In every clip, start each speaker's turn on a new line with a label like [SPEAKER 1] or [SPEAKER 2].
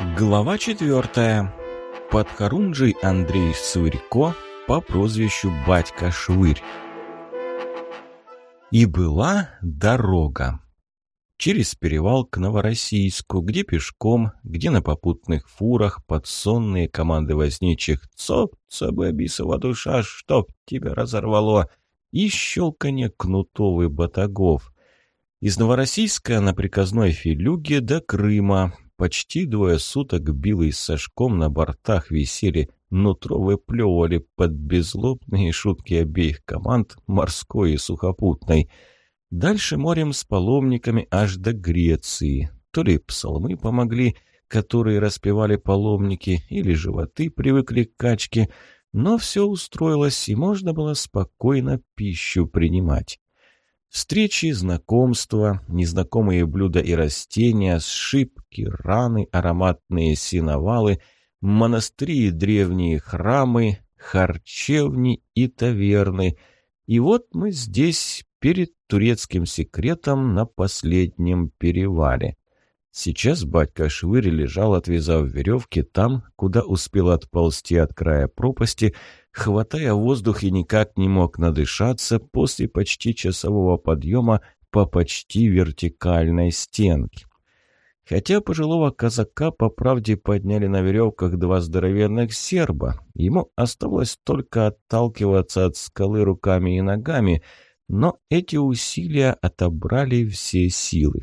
[SPEAKER 1] Глава четвертая. Подхорунжий Андрей Свырько по прозвищу Батька Швырь. И была дорога. Через перевал к Новороссийску, где пешком, где на попутных фурах подсонные команды возничих «Цоп, цабабисова душа, чтоб тебя разорвало!» и щелканье кнутовых батагов. Из Новороссийска на приказной филюге до Крыма, Почти двое суток Билый с Сашком на бортах висели, нутро выплевывали под безлобные шутки обеих команд, морской и сухопутной. Дальше морем с паломниками аж до Греции. То ли псалмы помогли, которые распевали паломники, или животы привыкли к качке, но все устроилось, и можно было спокойно пищу принимать. Встречи, знакомства, незнакомые блюда и растения, сшибки, раны, ароматные синовалы, монастыри и древние храмы, харчевни и таверны. И вот мы здесь, перед турецким секретом на последнем перевале. Сейчас батька Швырь лежал, отвязав веревки там, куда успел отползти от края пропасти, хватая воздух и никак не мог надышаться после почти часового подъема по почти вертикальной стенке. Хотя пожилого казака по правде подняли на веревках два здоровенных серба, ему оставалось только отталкиваться от скалы руками и ногами, но эти усилия отобрали все силы.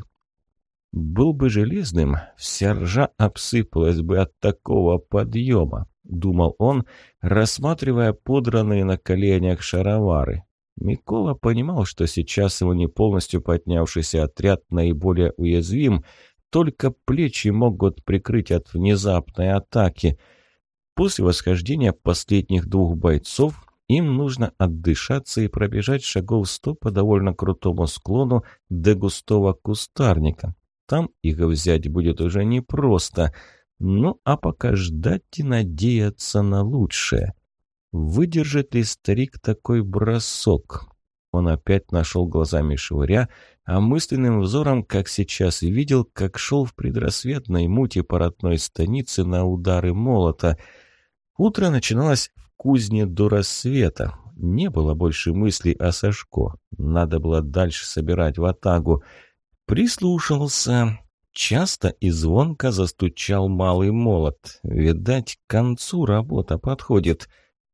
[SPEAKER 1] Был бы железным, вся ржа обсыпалась бы от такого подъема. — думал он, рассматривая подранные на коленях шаровары. Микола понимал, что сейчас его не полностью поднявшийся отряд наиболее уязвим, только плечи могут прикрыть от внезапной атаки. После восхождения последних двух бойцов им нужно отдышаться и пробежать шагов сто по довольно крутому склону до густого кустарника. Там их взять будет уже непросто — ну, а пока ждать и надеяться на лучшее. Выдержит ли старик такой бросок? Он опять нашел глазами швыря, а мысленным взором, как сейчас видел, как шел в предрассветной муте поротной станицы на удары молота. Утро начиналось в кузне до рассвета. Не было больше мыслей о Сашко. Надо было дальше собирать ватагу. Прислушался. Часто и звонко застучал малый молот. Видать, к концу работа подходит.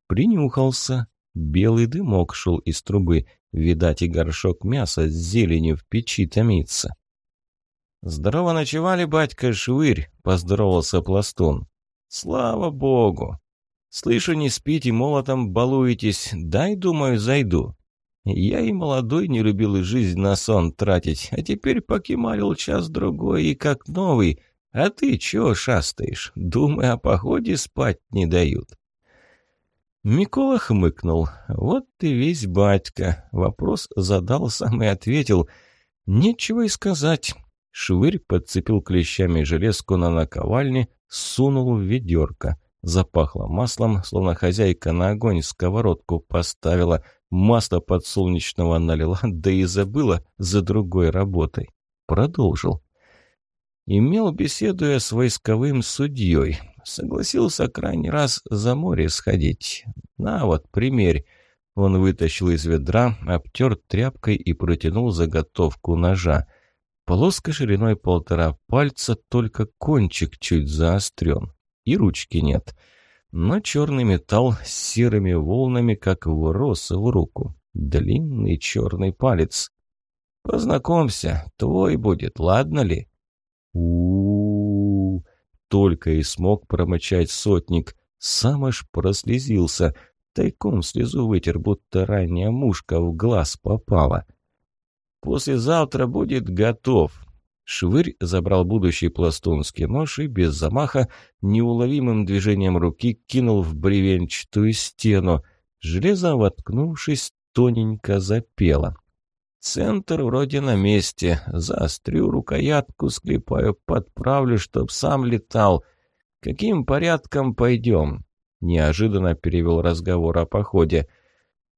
[SPEAKER 1] Принюхался. Белый дымок шел из трубы. Видать, и горшок мяса с зеленью в печи томится. «Здорово ночевали, батька Швырь!» — поздоровался пластун. «Слава богу! Слышу, не спите, молотом балуетесь. Дай, думаю, зайду. Я и молодой не любил и жизнь на сон тратить, а теперь покемарил час-другой и как новый. А ты чё шастаешь? Думай, о походе спать не дают. Микола хмыкнул. Вот ты весь батька. Вопрос задал, сам и ответил. Нечего и сказать. Швырь подцепил клещами железку на наковальне, сунул в ведерко. Запахло маслом, словно хозяйка на огонь сковородку поставила — Масло подсолнечного налила, да и забыла за другой работой. Продолжил. Имел, беседуя с войсковым судьей. Согласился крайний раз за море сходить. На вот, примерь. Он вытащил из ведра, обтер тряпкой и протянул заготовку ножа. Полоска шириной полтора пальца, только кончик чуть заострен. И ручки нет. — но черный металл с серыми волнами как врос в руку. Длинный черный палец. «Познакомься, твой будет, ладно ли?» у, Только и смог промычать сотник. Сам аж прослезился. Тайком слезу вытер, будто ранняя мушка в глаз попала. «Послезавтра будет готов», Швырь забрал будущий пластунский нож и без замаха неуловимым движением руки кинул в бревенчатую стену. Железо, воткнувшись, тоненько запело. Центр вроде на месте. Заострю рукоятку, склепаю, подправлю, чтоб сам летал. Каким порядком пойдем? Неожиданно перевел разговор о походе.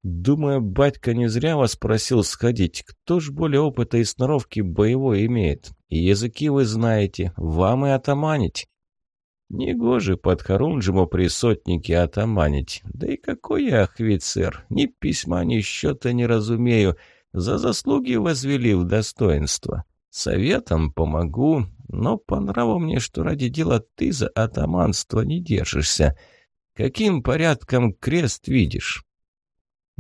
[SPEAKER 1] Думаю, батька не зря вас просил сходить. Кто ж более опыта и сноровки боевой имеет? языки вы знаете, вам и отоманить. Негоже под Харунжему при сотнике отоманить. Да и какой я офицер, ни письма, ни счета не разумею. За заслуги возвели в достоинство. Советом помогу, но по нраву мне, что ради дела ты за атаманство не держишься. Каким порядком крест видишь?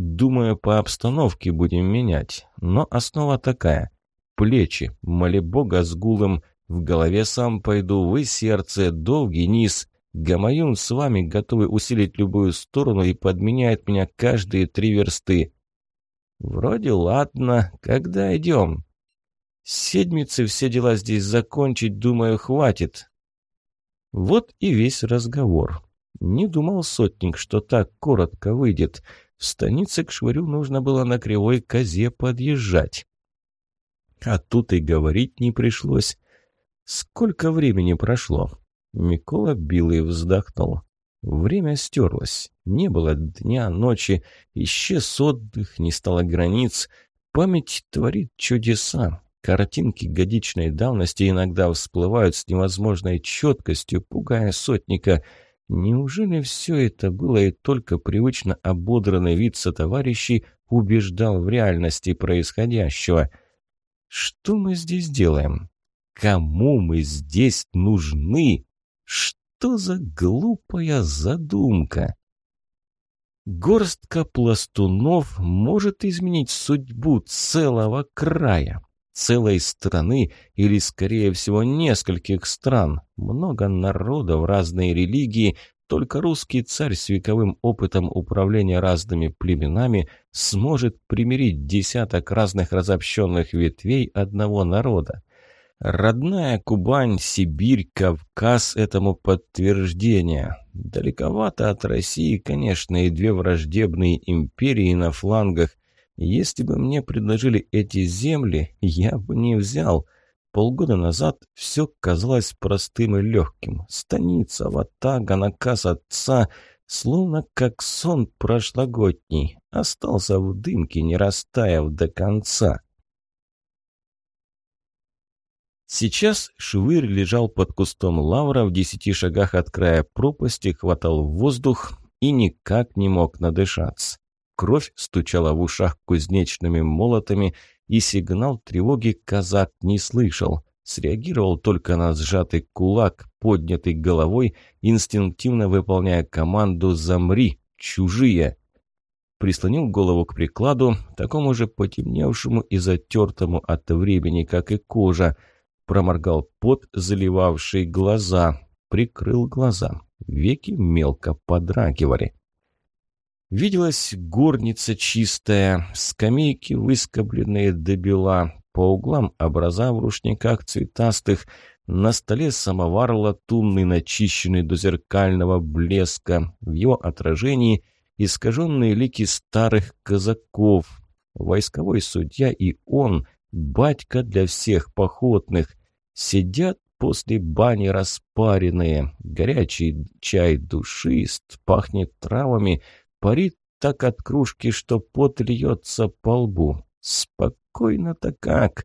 [SPEAKER 1] Думаю, по обстановке будем менять, но основа такая. Плечи, моли бога с гулом, в голове сам пойду, вы сердце, долгий низ. Гамаюн с вами готовы усилить любую сторону и подменяет меня каждые три версты. Вроде ладно, когда идем? Седмицы все дела здесь закончить, думаю, хватит. Вот и весь разговор. Не думал сотник, что так коротко выйдет. В станице к швырю нужно было на кривой козе подъезжать. А тут и говорить не пришлось. Сколько времени прошло? Микола Билый вздохнул. Время стерлось. Не было дня, ночи. Исчез отдых, не стало границ. Память творит чудеса. Картинки годичной давности иногда всплывают с невозможной четкостью, пугая сотника. Неужели все это было и только привычно ободранный вид сотоварищей убеждал в реальности происходящего? Что мы здесь делаем? Кому мы здесь нужны? Что за глупая задумка? Горстка пластунов может изменить судьбу целого края, целой страны или, скорее всего, нескольких стран. Много народов, разные религии, только русский царь с вековым опытом управления разными племенами сможет примирить десяток разных разобщенных ветвей одного народа. Родная Кубань, Сибирь, Кавказ этому подтверждение. Далековато от России, конечно, и две враждебные империи на флангах. Если бы мне предложили эти земли, я бы не взял. Полгода назад все казалось простым и легким. Станица, ватага, наказ отца, словно как сон прошлогодний. Остался в дымке, не растаяв до конца. Сейчас Швырь лежал под кустом лавра в десяти шагах от края пропасти, хватал воздух и никак не мог надышаться. Кровь стучала в ушах кузнечными молотами, и сигнал тревоги казак не слышал. Среагировал только на сжатый кулак, поднятый головой, инстинктивно выполняя команду «Замри! Чужие!» Прислонил голову к прикладу, такому же потемневшему и затертому от времени, как и кожа – проморгал пот, заливавший глаза, прикрыл глаза. Веки мелко подрагивали. Виделась горница чистая, скамейки выскобленные до бела, по углам образа в рушниках цветастых, на столе самовар латунный, начищенный до зеркального блеска, в его отражении искаженные лики старых казаков, войсковой судья и он, батька для всех походных, Сидят после бани распаренные, горячий чай душист, пахнет травами, парит так от кружки, что пот льется по лбу. Спокойно-то как.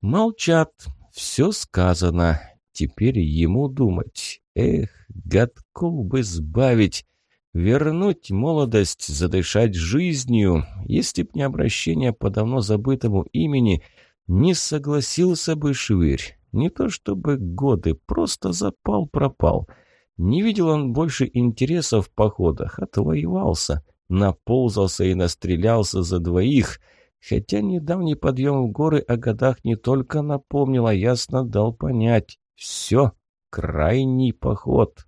[SPEAKER 1] Молчат, все сказано. Теперь ему думать. Эх, годков бы сбавить, вернуть молодость, задышать жизнью. Если б не обращение по давно забытому имени, не согласился бы Швырь. Не то чтобы годы, просто запал-пропал. Не видел он больше интереса в походах, отвоевался, наползался и настрелялся за двоих. Хотя недавний подъем в горы о годах не только напомнил, а ясно дал понять. Все, крайний поход.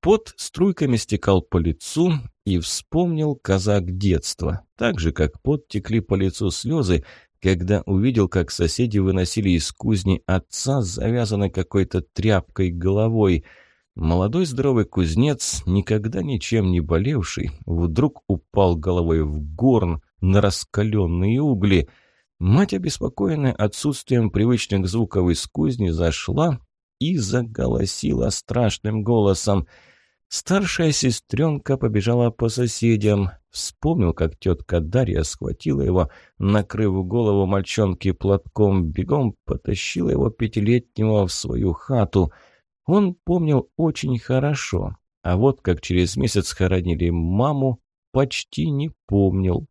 [SPEAKER 1] Пот струйками стекал по лицу, и вспомнил казак детства. Так же, как пот текли по лицу слезы, когда увидел, как соседи выносили из кузни отца, завязанной какой-то тряпкой головой. Молодой здоровый кузнец, никогда ничем не болевший, вдруг упал головой в горн на раскаленные угли. Мать, обеспокоенная отсутствием привычных звуков из кузни, зашла и заголосила страшным голосом. Старшая сестренка побежала по соседям. Вспомнил, как тетка Дарья схватила его, накрыв голову мальчонки платком, бегом потащила его пятилетнего в свою хату. Он помнил очень хорошо, а вот как через месяц хоронили маму, почти не помнил.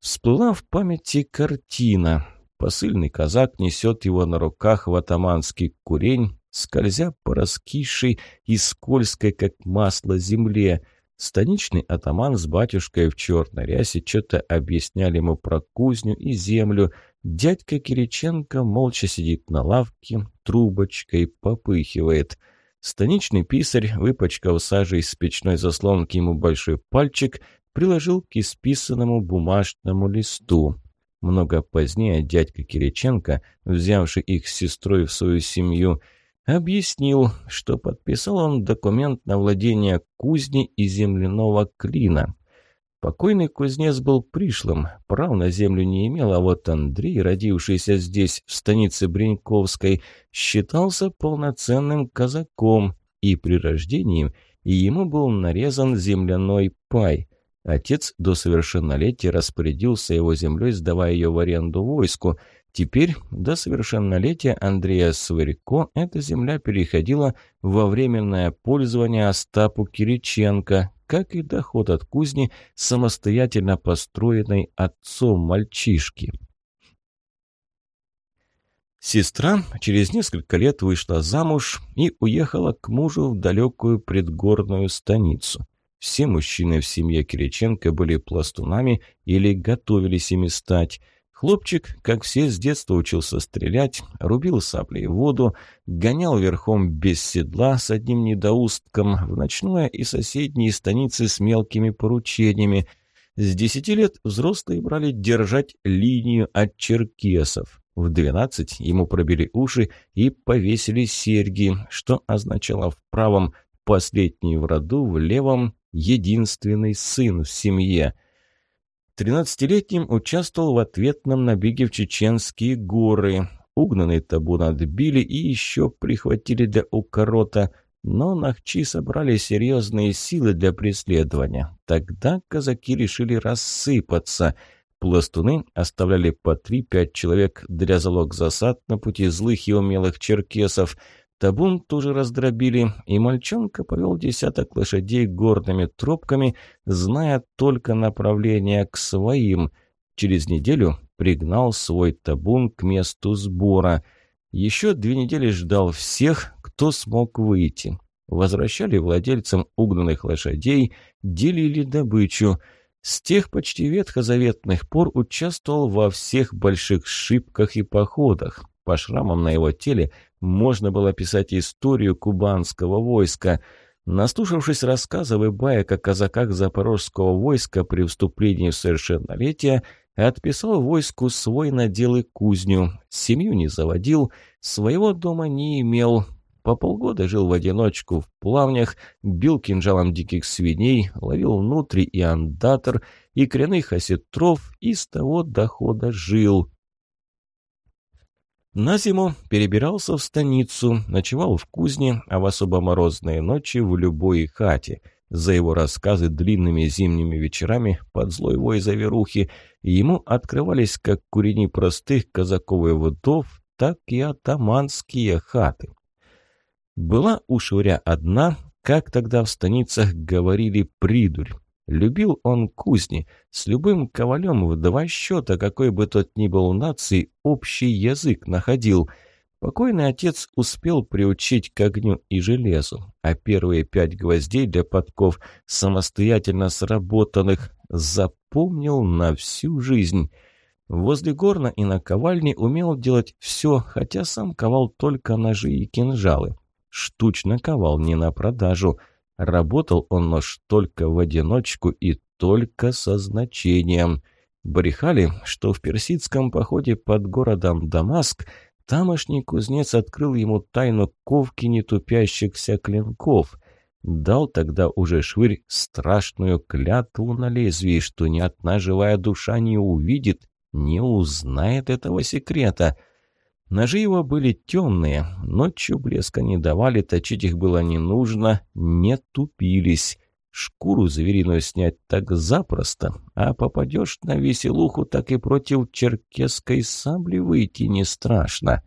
[SPEAKER 1] Всплыла в памяти картина. Посыльный казак несет его на руках в атаманский курень, скользя по раскисшей и скользкой, как масло, земле. Станичный атаман с батюшкой в черной рясе что-то объясняли ему про кузню и землю. Дядька Кириченко молча сидит на лавке, трубочкой попыхивает. Станичный писарь, выпачкав сажей с печной заслонки ему большой пальчик, приложил к исписанному бумажному листу. Много позднее дядька Кириченко, взявший их с сестрой в свою семью, объяснил, что подписал он документ на владение кузни и земляного клина. Покойный кузнец был пришлым, прав на землю не имел, а вот Андрей, родившийся здесь, в станице Бриньковской, считался полноценным казаком, и при рождении ему был нарезан земляной пай. Отец до совершеннолетия распорядился его землей, сдавая ее в аренду войску – Теперь, до совершеннолетия Андрея Свырько, эта земля переходила во временное пользование Остапу Кириченко, как и доход от кузни, самостоятельно построенной отцом мальчишки. Сестра через несколько лет вышла замуж и уехала к мужу в далекую предгорную станицу. Все мужчины в семье Кириченко были пластунами или готовились ими стать – Хлопчик, как все, с детства учился стрелять, рубил саблей воду, гонял верхом без седла с одним недоустком в ночное и соседние станицы с мелкими поручениями. С десяти лет взрослые брали держать линию от черкесов. В двенадцать ему пробили уши и повесили серьги, что означало в правом «последний в роду», в левом «единственный сын в семье». Тринадцатилетним участвовал в ответном набеге в Чеченские горы. Угнанный табун отбили и еще прихватили для укорота, но нахчи собрали серьезные силы для преследования. Тогда казаки решили рассыпаться. Пластуны оставляли по три-пять человек для залог засад на пути злых и умелых черкесов – Табун тоже раздробили, и мальчонка повел десяток лошадей горными тропками, зная только направление к своим. Через неделю пригнал свой табун к месту сбора. Еще две недели ждал всех, кто смог выйти. Возвращали владельцам угнанных лошадей, делили добычу. С тех почти ветхозаветных пор участвовал во всех больших шибках и походах. По шрамам на его теле можно было писать историю кубанского войска. Наслушавшись рассказов и баек о казаках запорожского войска при вступлении в совершеннолетие, отписал войску свой надел и кузню. Семью не заводил, своего дома не имел. По полгода жил в одиночку в плавнях, бил кинжалом диких свиней, ловил внутри и андатор, и коренных осетров, и с того дохода жил. На зиму перебирался в станицу, ночевал в кузне, а в особо морозные ночи в любой хате. За его рассказы длинными зимними вечерами под злой вой заверухи ему открывались как курени простых казаков и вдов, так и атаманские хаты. Была у Шуря одна, как тогда в станицах говорили, придурь. Любил он кузни, с любым ковалем в два счета, какой бы тот ни был нации, общий язык находил. Покойный отец успел приучить к огню и железу, а первые пять гвоздей для подков, самостоятельно сработанных, запомнил на всю жизнь. Возле горна и на ковальне умел делать все, хотя сам ковал только ножи и кинжалы. Штучно ковал не на продажу – Работал он нож только в одиночку и только со значением. Брехали, что в персидском походе под городом Дамаск тамошний кузнец открыл ему тайну ковки нетупящихся клинков. Дал тогда уже швырь страшную клятву на лезвии, что ни одна живая душа не увидит, не узнает этого секрета. Ножи его были темные, ночью блеска не давали, точить их было не нужно, не тупились. Шкуру звериную снять так запросто, а попадешь на веселуху, так и против черкесской сабли выйти не страшно.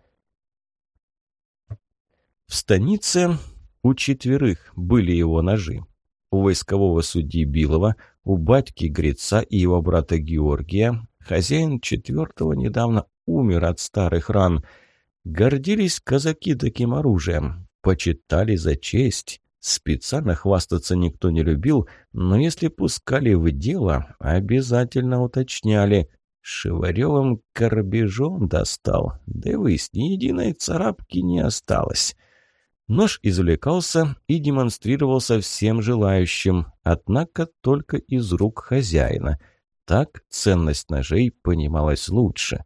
[SPEAKER 1] В станице у четверых были его ножи. У войскового судьи Билова, у батьки Греца и его брата Георгия, хозяин четвертого недавно умер от старых ран. Гордились казаки таким оружием, почитали за честь. Специально хвастаться никто не любил, но если пускали в дело, обязательно уточняли. Шеваревым корбежом достал, да вы, ни единой царапки не осталось. Нож извлекался и демонстрировался всем желающим, однако только из рук хозяина. Так ценность ножей понималась лучше.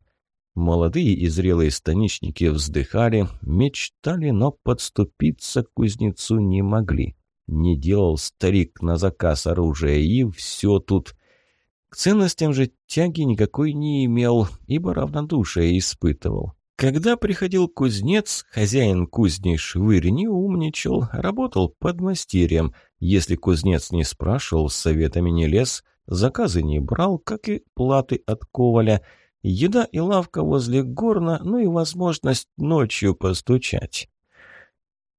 [SPEAKER 1] Молодые и зрелые станичники вздыхали, мечтали, но подступиться к кузнецу не могли. Не делал старик на заказ оружия, и все тут. К ценностям же тяги никакой не имел, ибо равнодушие испытывал. Когда приходил кузнец, хозяин кузни Швырь не умничал, работал под мастерьем. Если кузнец не спрашивал, советами не лез, заказы не брал, как и платы от коваля – Еда и лавка возле горна, ну и возможность ночью постучать.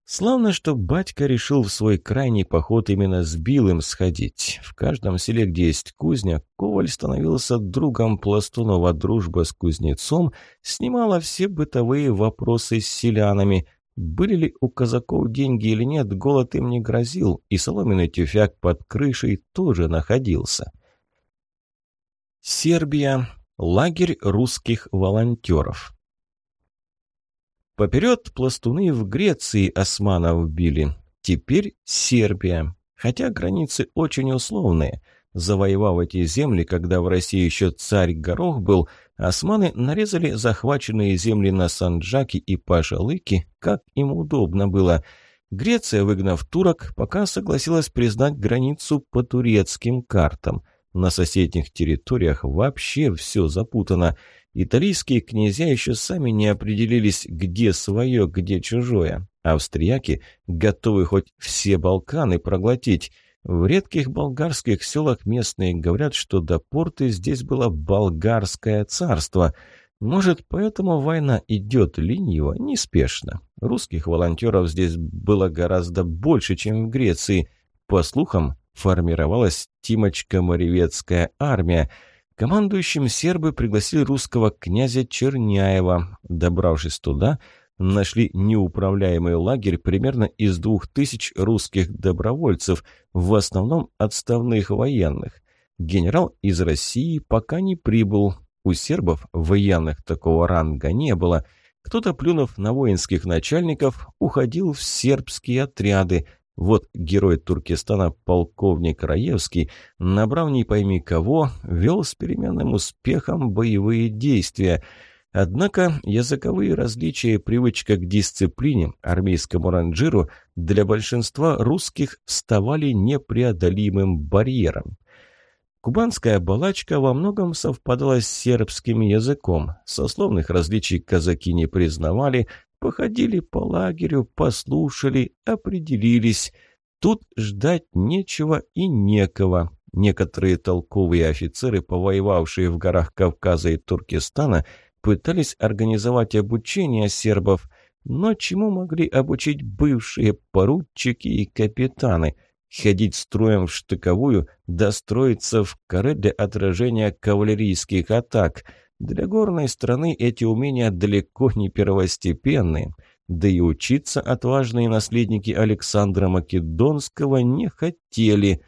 [SPEAKER 1] Славно, что батька решил в свой крайний поход именно с Билым сходить. В каждом селе, где есть кузня, Коваль становился другом Пластунова. Дружба с кузнецом снимала все бытовые вопросы с селянами. Были ли у казаков деньги или нет, голод им не грозил, и соломенный тюфяк под крышей тоже находился. Сербия Лагерь русских волонтеров. Поперед пластуны в Греции османов били. Теперь Сербия. Хотя границы очень условные. Завоевав эти земли, когда в России еще царь Горох был, османы нарезали захваченные земли на Санджаки и Пашалыки, как им удобно было. Греция, выгнав турок, пока согласилась признать границу по турецким картам – на соседних территориях вообще все запутано. Италийские князья еще сами не определились, где свое, где чужое. Австрияки готовы хоть все Балканы проглотить. В редких болгарских селах местные говорят, что до порты здесь было болгарское царство. Может, поэтому война идет лениво, неспешно. Русских волонтеров здесь было гораздо больше, чем в Греции. По слухам, формировалась Тимочка-Моревецкая армия. Командующим сербы пригласили русского князя Черняева. Добравшись туда, нашли неуправляемый лагерь примерно из двух тысяч русских добровольцев, в основном отставных военных. Генерал из России пока не прибыл. У сербов военных такого ранга не было. Кто-то, плюнув на воинских начальников, уходил в сербские отряды, вот герой Туркестана полковник Раевский, набрав не пойми кого, вел с переменным успехом боевые действия. Однако языковые различия и привычка к дисциплине, армейскому ранжиру, для большинства русских вставали непреодолимым барьером. Кубанская балачка во многом совпадала с сербским языком. Сословных различий казаки не признавали, Походили по лагерю, послушали, определились. Тут ждать нечего и некого. Некоторые толковые офицеры, повоевавшие в горах Кавказа и Туркестана, пытались организовать обучение сербов, но чему могли обучить бывшие поручики и капитаны? Ходить строем в штыковую, достроиться в каре для отражения кавалерийских атак – для горной страны эти умения далеко не первостепенные, да и учиться отважные наследники Александра Македонского не хотели.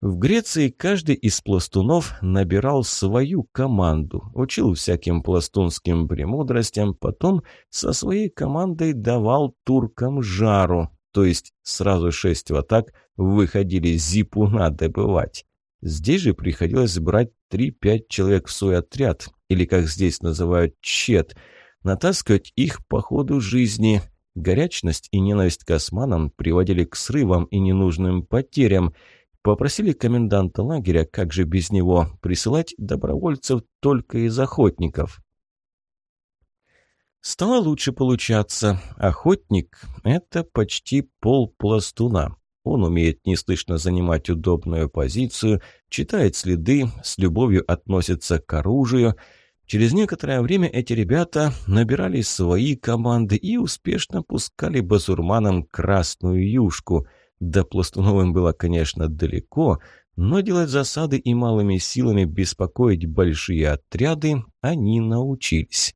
[SPEAKER 1] В Греции каждый из пластунов набирал свою команду, учил всяким пластунским премудростям, потом со своей командой давал туркам жару, то есть сразу шесть в атак выходили зипуна добывать. Здесь же приходилось брать 3-5 человек в свой отряд, или, как здесь называют, чет, натаскивать их по ходу жизни. Горячность и ненависть к османам приводили к срывам и ненужным потерям. Попросили коменданта лагеря, как же без него, присылать добровольцев только из охотников. Стало лучше получаться. Охотник – это почти пол пластуна. Он умеет неслышно занимать удобную позицию, читает следы, с любовью относится к оружию. Через некоторое время эти ребята набирали свои команды и успешно пускали базурманам красную юшку. До пластуновым было, конечно, далеко, но делать засады и малыми силами беспокоить большие отряды они научились.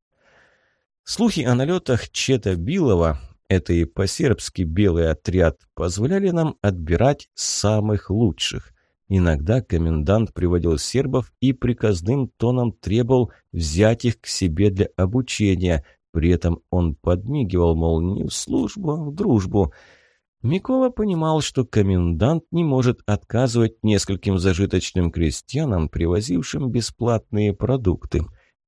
[SPEAKER 1] Слухи о налетах Чета Билова, это и по-сербски белый отряд, позволяли нам отбирать самых лучших. Иногда комендант приводил сербов и приказным тоном требовал взять их к себе для обучения. При этом он подмигивал, мол, не в службу, а в дружбу. Микола понимал, что комендант не может отказывать нескольким зажиточным крестьянам, привозившим бесплатные продукты.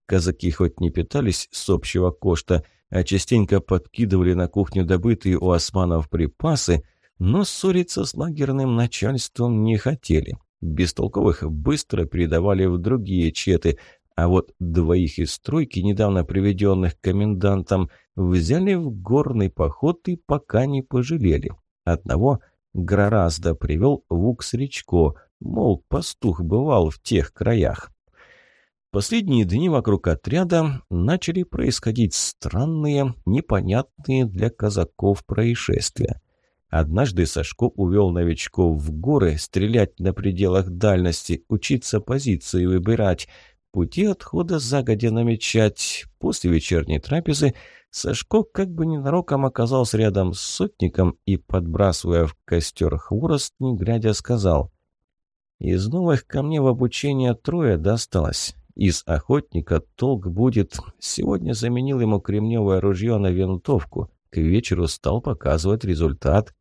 [SPEAKER 1] Казаки хоть не питались с общего кошта, а частенько подкидывали на кухню добытые у османов припасы, но ссориться с лагерным начальством не хотели. Бестолковых быстро передавали в другие четы, а вот двоих из стройки, недавно приведенных комендантом, взяли в горный поход и пока не пожалели. Одного Граразда привел в Уксречко, мол, пастух бывал в тех краях. Последние дни вокруг отряда начали происходить странные, непонятные для казаков происшествия. Однажды Сашко увел новичков в горы стрелять на пределах дальности, учиться позиции выбирать, пути отхода загодя намечать. После вечерней трапезы Сашко как бы ненароком оказался рядом с сотником и, подбрасывая в костер хворост, не глядя, сказал «Из новых ко мне в обучение трое досталось». Из охотника толк будет. Сегодня заменил ему кремневое ружье на винтовку. К вечеру стал показывать результат.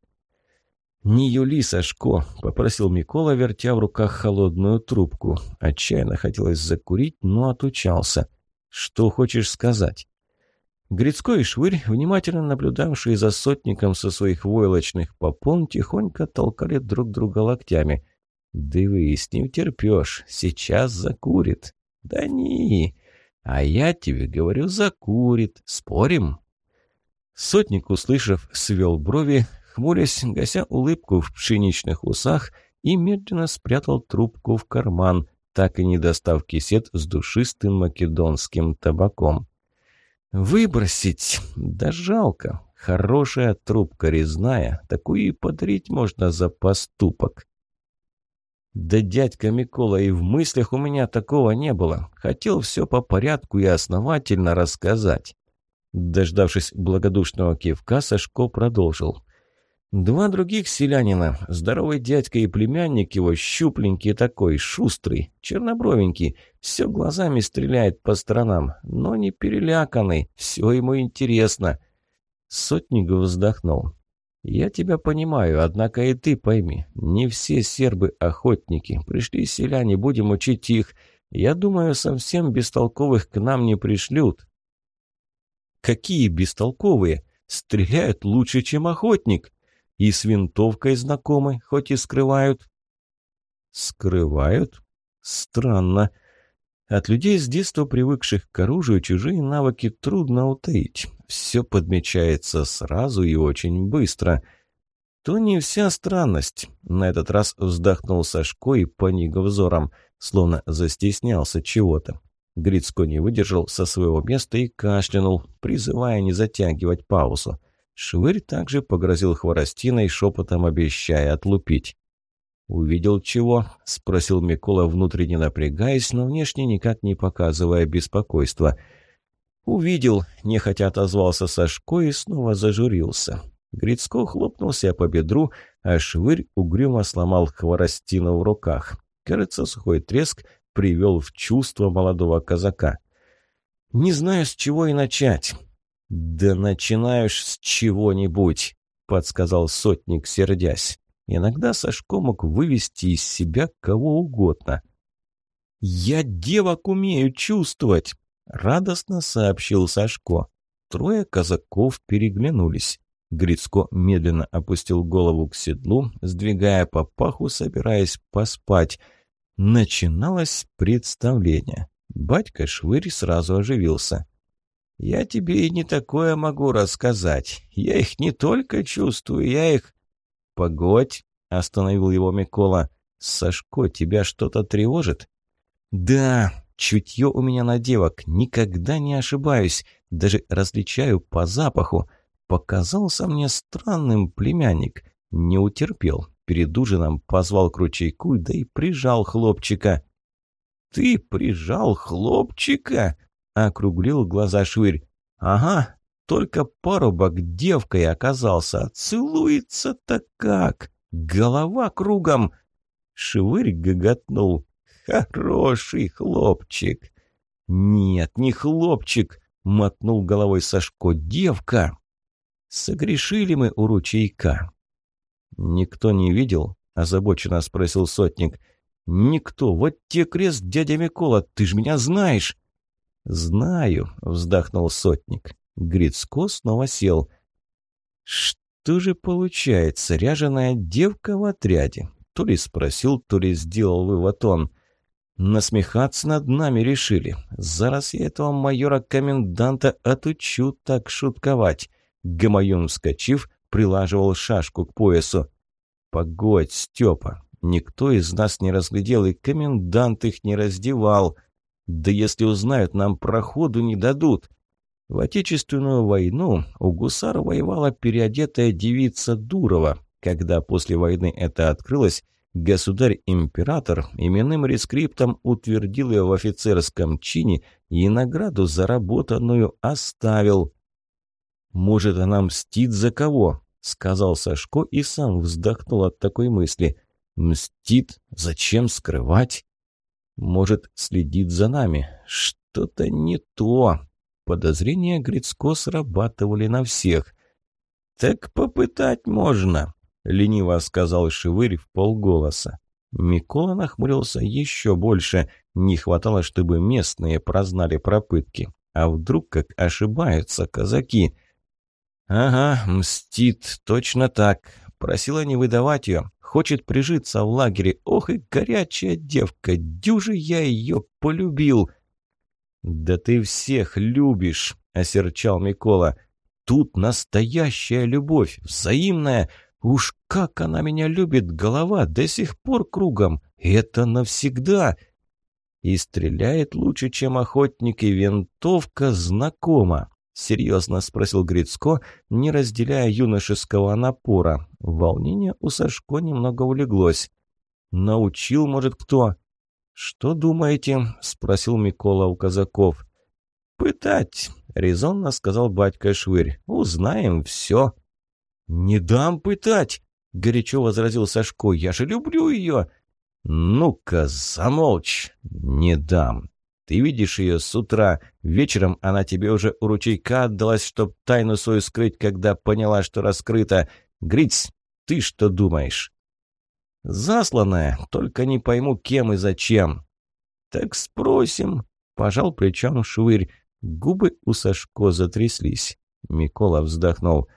[SPEAKER 1] «Не юли, Сашко», — попросил Микола, вертя в руках холодную трубку. Отчаянно хотелось закурить, но отучался. «Что хочешь сказать?» Грицко и Швырь, внимательно наблюдавшие за сотником со своих войлочных попон, тихонько толкали друг друга локтями. «Дивись, не утерпешь, сейчас закурит». «Да не, а я тебе говорю, закурит. Спорим?» Сотник, услышав, свел брови, хмурясь, гася улыбку в пшеничных усах и медленно спрятал трубку в карман, так и не достав кисет с душистым македонским табаком. «Выбросить? Да жалко. Хорошая трубка резная, такую и подарить можно за поступок. «Да дядька Микола, и в мыслях у меня такого не было. Хотел все по порядку и основательно рассказать». Дождавшись благодушного кивка, Сашко продолжил. «Два других селянина, здоровый дядька и племянник его, щупленький такой, шустрый, чернобровенький, все глазами стреляет по сторонам, но не переляканный, все ему интересно». Сотник вздохнул. «Я тебя понимаю, однако и ты пойми, не все сербы охотники. Пришли селяне, будем учить их. Я думаю, совсем бестолковых к нам не пришлют». «Какие бестолковые? Стреляют лучше, чем охотник. И с винтовкой знакомы, хоть и скрывают». «Скрывают? Странно». От людей с детства привыкших к оружию чужие навыки трудно утаить. Все подмечается сразу и очень быстро. То не вся странность. На этот раз вздохнул Сашко и поник взором, словно застеснялся чего-то. Грицко не выдержал со своего места и кашлянул, призывая не затягивать паузу. Швырь также погрозил хворостиной, шепотом обещая отлупить. «Увидел чего?» – спросил Микола, внутренне напрягаясь, но внешне никак не показывая беспокойства. «Увидел», – нехотя отозвался Сашко и снова зажурился. Грицко хлопнулся по бедру, а швырь угрюмо сломал хворостину в руках. Кажется, сухой треск привел в чувство молодого казака. «Не знаю, с чего и начать». «Да начинаешь с чего-нибудь», — подсказал сотник, сердясь. Иногда Сашко мог вывести из себя кого угодно. «Я девок умею чувствовать!» — радостно сообщил Сашко. Трое казаков переглянулись. Грицко медленно опустил голову к седлу, сдвигая по паху, собираясь поспать. Начиналось представление. Батька Швырь сразу оживился. Я тебе и не такое могу рассказать. Я их не только чувствую, я их... Погодь, остановил его Микола. Сашко, тебя что-то тревожит? Да, чутье у меня на девок, никогда не ошибаюсь, даже различаю по запаху. Показался мне странным племянник. Не утерпел. Перед ужином позвал к ручейку, да и прижал хлопчика. «Ты прижал хлопчика?» — округлил глаза Швырь. «Ага, только парубок девкой оказался. Целуется-то как! Голова кругом!» Швырь гоготнул. «Хороший хлопчик!» «Нет, не хлопчик!» — мотнул головой Сашко. «Девка!» «Согрешили мы у ручейка!» «Никто не видел?» – озабоченно спросил сотник. «Никто. Вот те крест, дядя Микола, ты ж меня знаешь!» «Знаю», – вздохнул сотник. Грицко снова сел. «Что же получается, ряженая девка в отряде?» То ли спросил, то ли сделал вывод он. «Насмехаться над нами решили. Зараз я этого майора-коменданта отучу так шутковать». Гамаюн, вскочив, прилаживал шашку к поясу. «Погодь, Степа, никто из нас не разглядел, и комендант их не раздевал. Да если узнают, нам проходу не дадут». В Отечественную войну у гусар воевала переодетая девица Дурова. Когда после войны это открылось, государь-император именным рескриптом утвердил ее в офицерском чине и награду заработанную оставил. «Может, она мстит за кого?» — сказал Сашко и сам вздохнул от такой мысли. «Мстит? Зачем скрывать?» «Может, следит за нами? Что-то не то». Подозрения Грицко срабатывали на всех. «Так попытать можно», — лениво сказал Шевырь в полголоса. Микола нахмурился еще больше. Не хватало, чтобы местные прознали про пытки. А вдруг как ошибаются казаки — «Ага, мстит, точно так. Просила не выдавать ее. Хочет прижиться в лагере. Ох и горячая девка, дюжи я ее полюбил». «Да ты всех любишь», — осерчал Микола. «Тут настоящая любовь, взаимная. Уж как она меня любит, голова до сих пор кругом. Это навсегда». И стреляет лучше, чем охотник, и винтовка знакома. — серьезно спросил Грицко, не разделяя юношеского напора. Волнение у Сашко немного улеглось. «Научил, может, кто?» «Что думаете?» — спросил Микола у казаков. «Пытать», — резонно сказал батька Швырь. «Узнаем все». «Не дам пытать», — горячо возразил Сашко. «Я же люблю ее». «Ну-ка, замолчь!» «Не дам. Ты видишь ее с утра. Вечером она тебе уже у ручейка отдалась, чтоб тайну свою скрыть, когда поняла, что раскрыта. Гриц, ты что думаешь?» «Засланная, только не пойму, кем и зачем». «Так спросим», — пожал плечом швырь. Губы у Сашко затряслись. Микола вздохнул.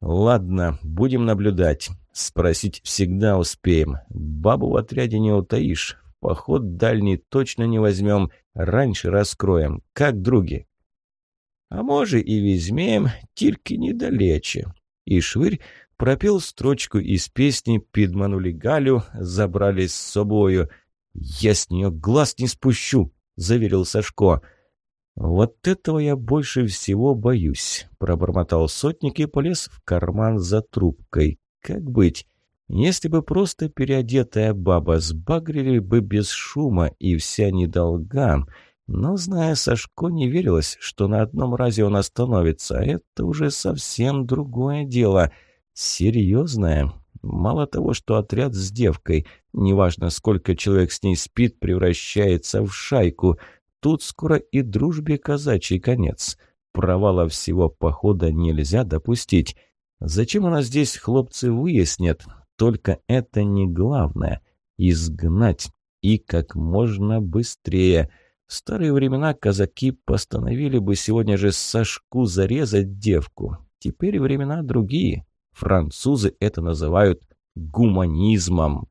[SPEAKER 1] «Ладно, будем наблюдать. Спросить всегда успеем. Бабу в отряде не утаишь. Поход дальний точно не возьмем, раньше раскроем, как други. А може и возьмем, тільки недалече. И швырь пропел строчку из песни «Підманули Галю, забрали с собою». «Я с нее глаз не спущу», — заверил Сашко. «Вот этого я больше всего боюсь», — пробормотал сотник и полез в карман за трубкой. «Как быть? Если бы просто переодетая баба сбагрили бы без шума и вся недолга, но, зная Сашко, не верилось, что на одном разе он остановится. Это уже совсем другое дело. Серьезное. Мало того, что отряд с девкой, неважно, сколько человек с ней спит, превращается в шайку. Тут скоро и дружбе казачий конец. Провала всего похода нельзя допустить. Зачем она здесь, хлопцы, выяснят? Только это не главное. Изгнать. И как можно быстрее. В старые времена казаки постановили бы сегодня же Сашку зарезать девку. Теперь времена другие. Французы это называют гуманизмом.